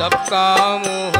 सबका मोह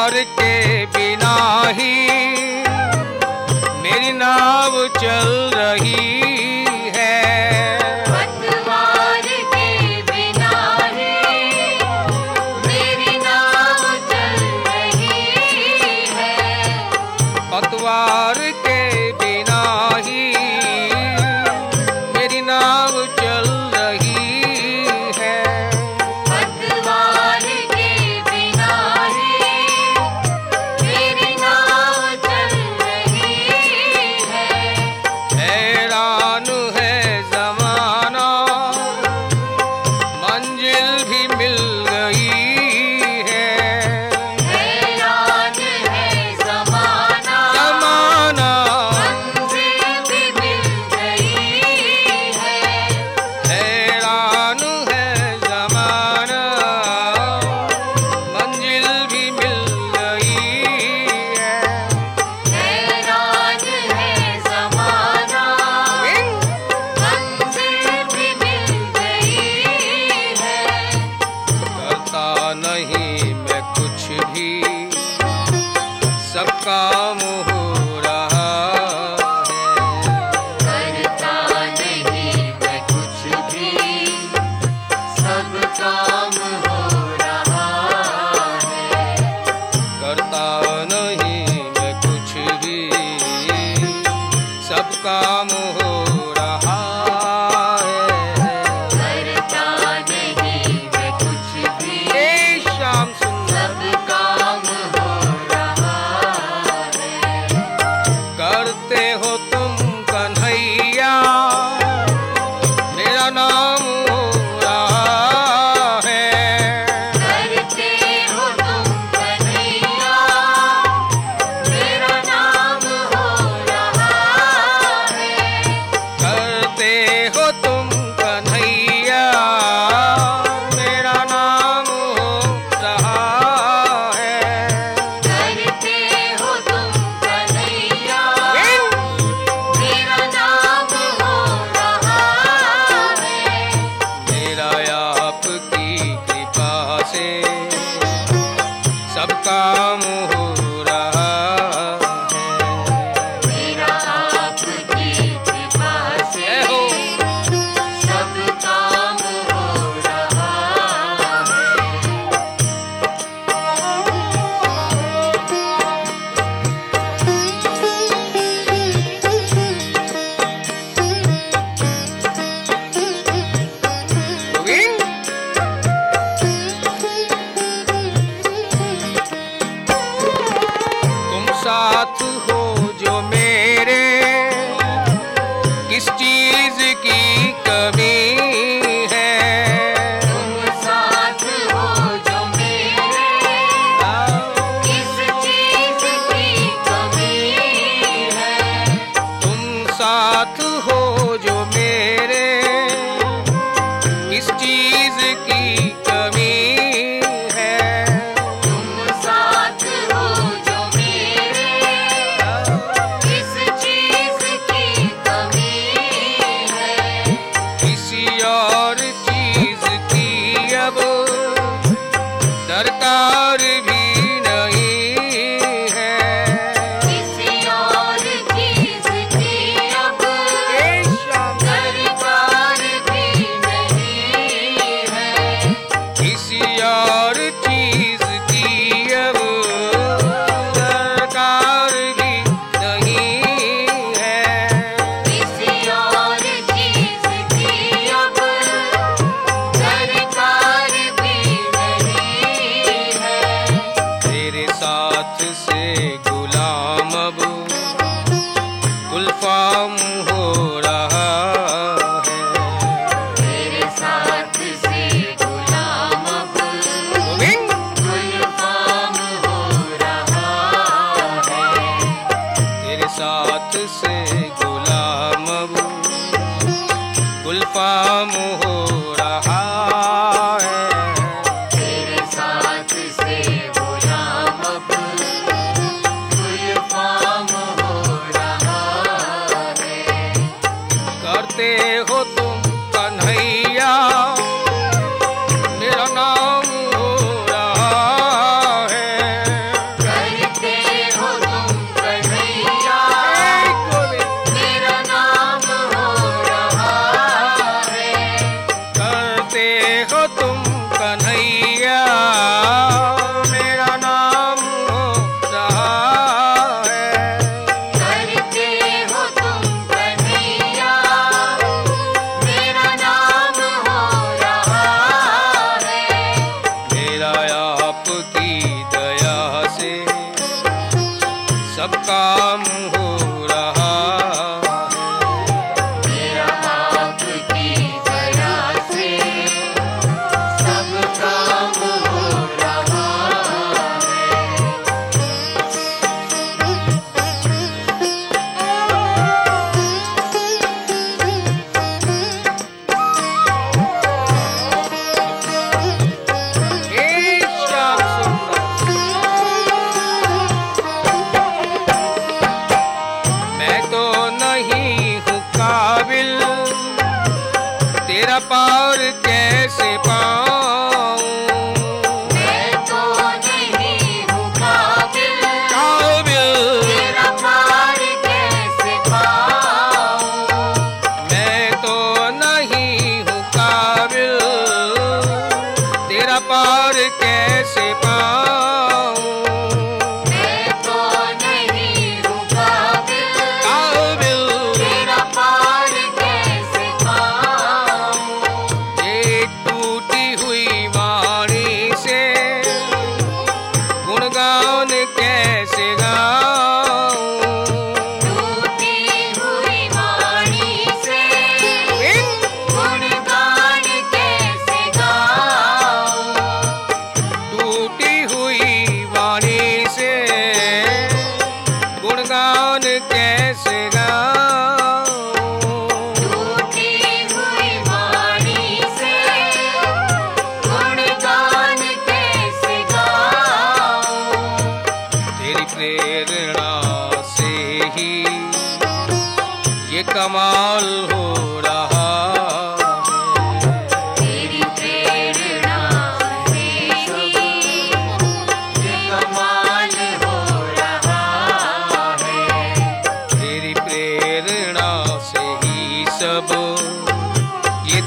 प्यार के बिना ही मेरी नाव चल रही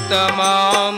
तमाम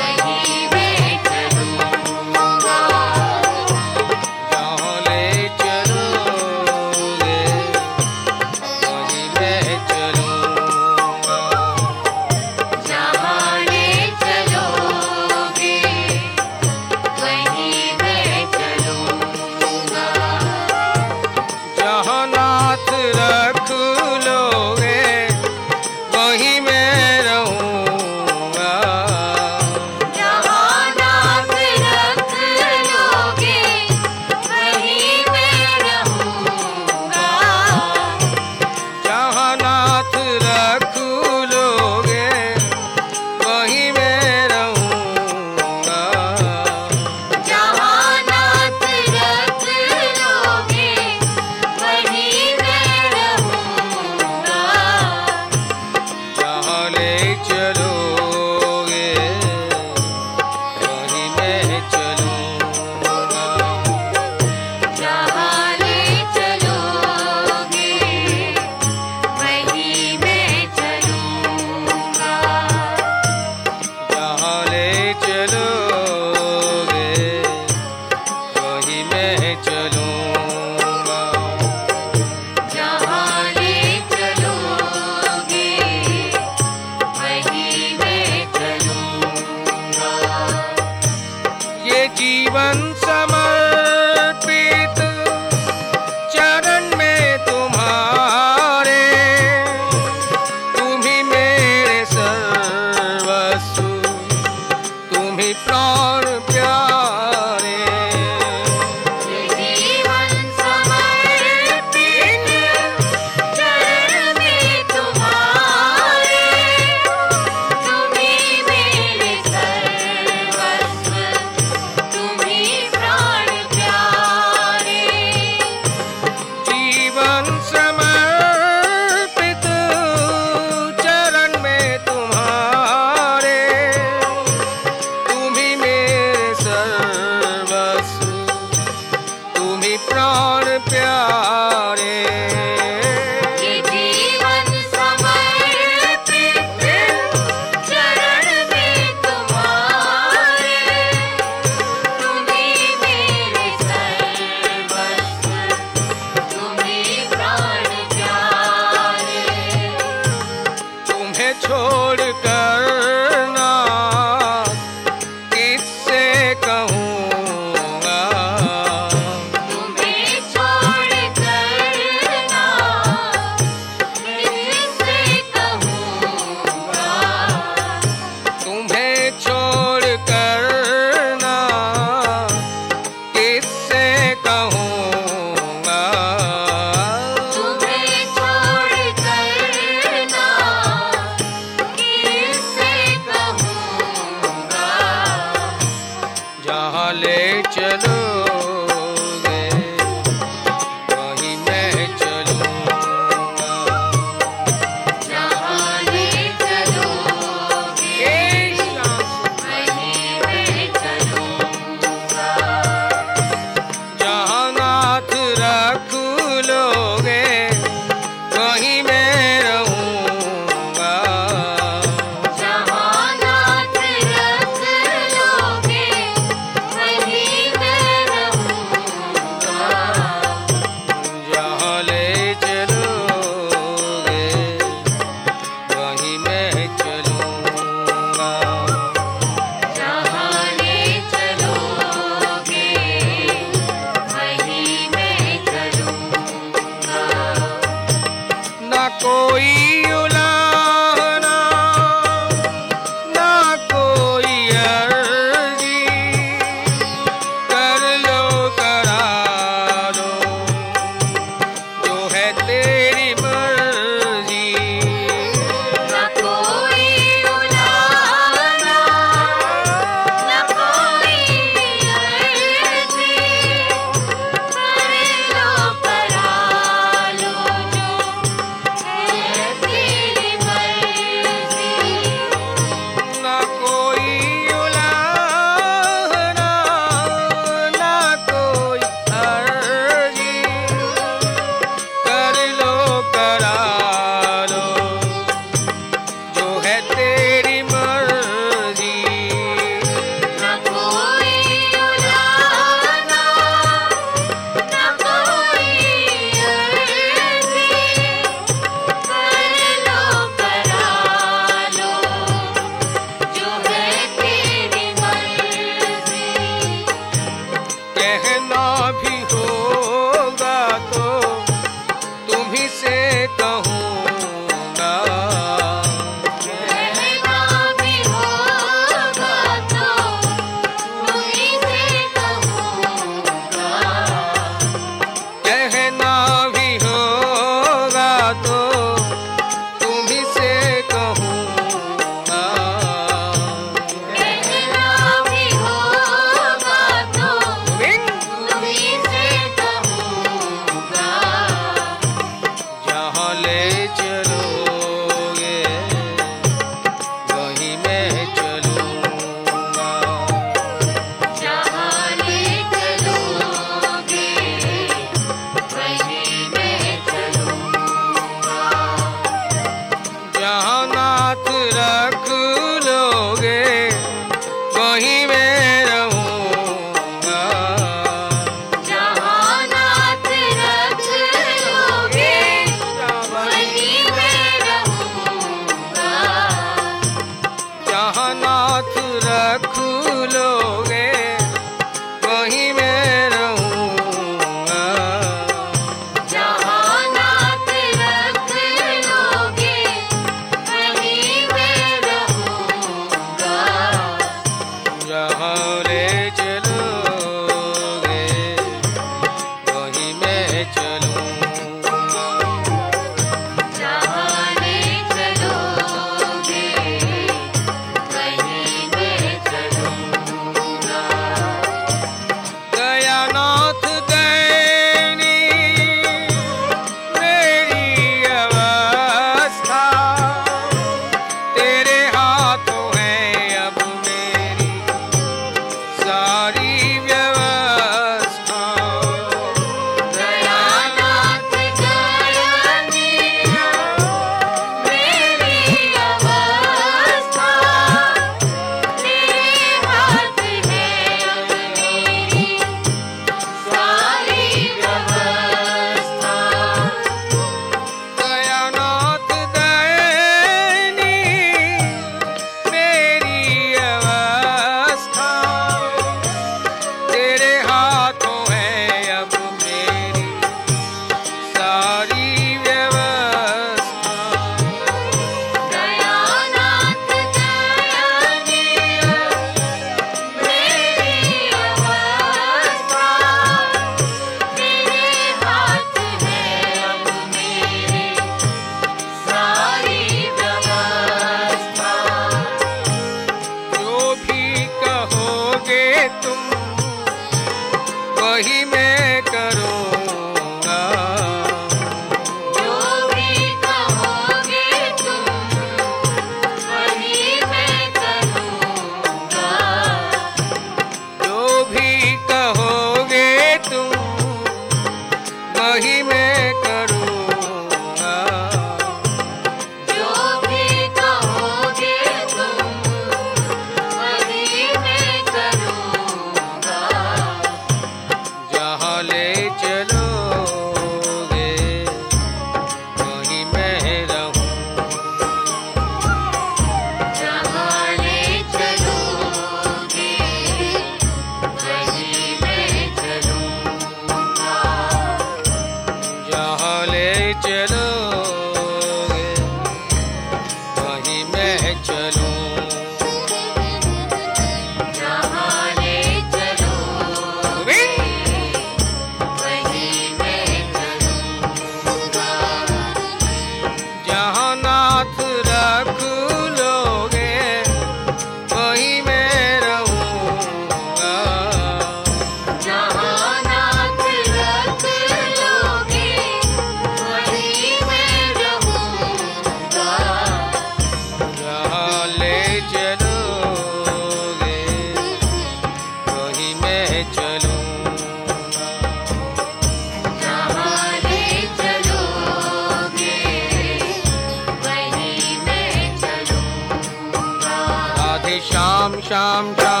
Sham Sham.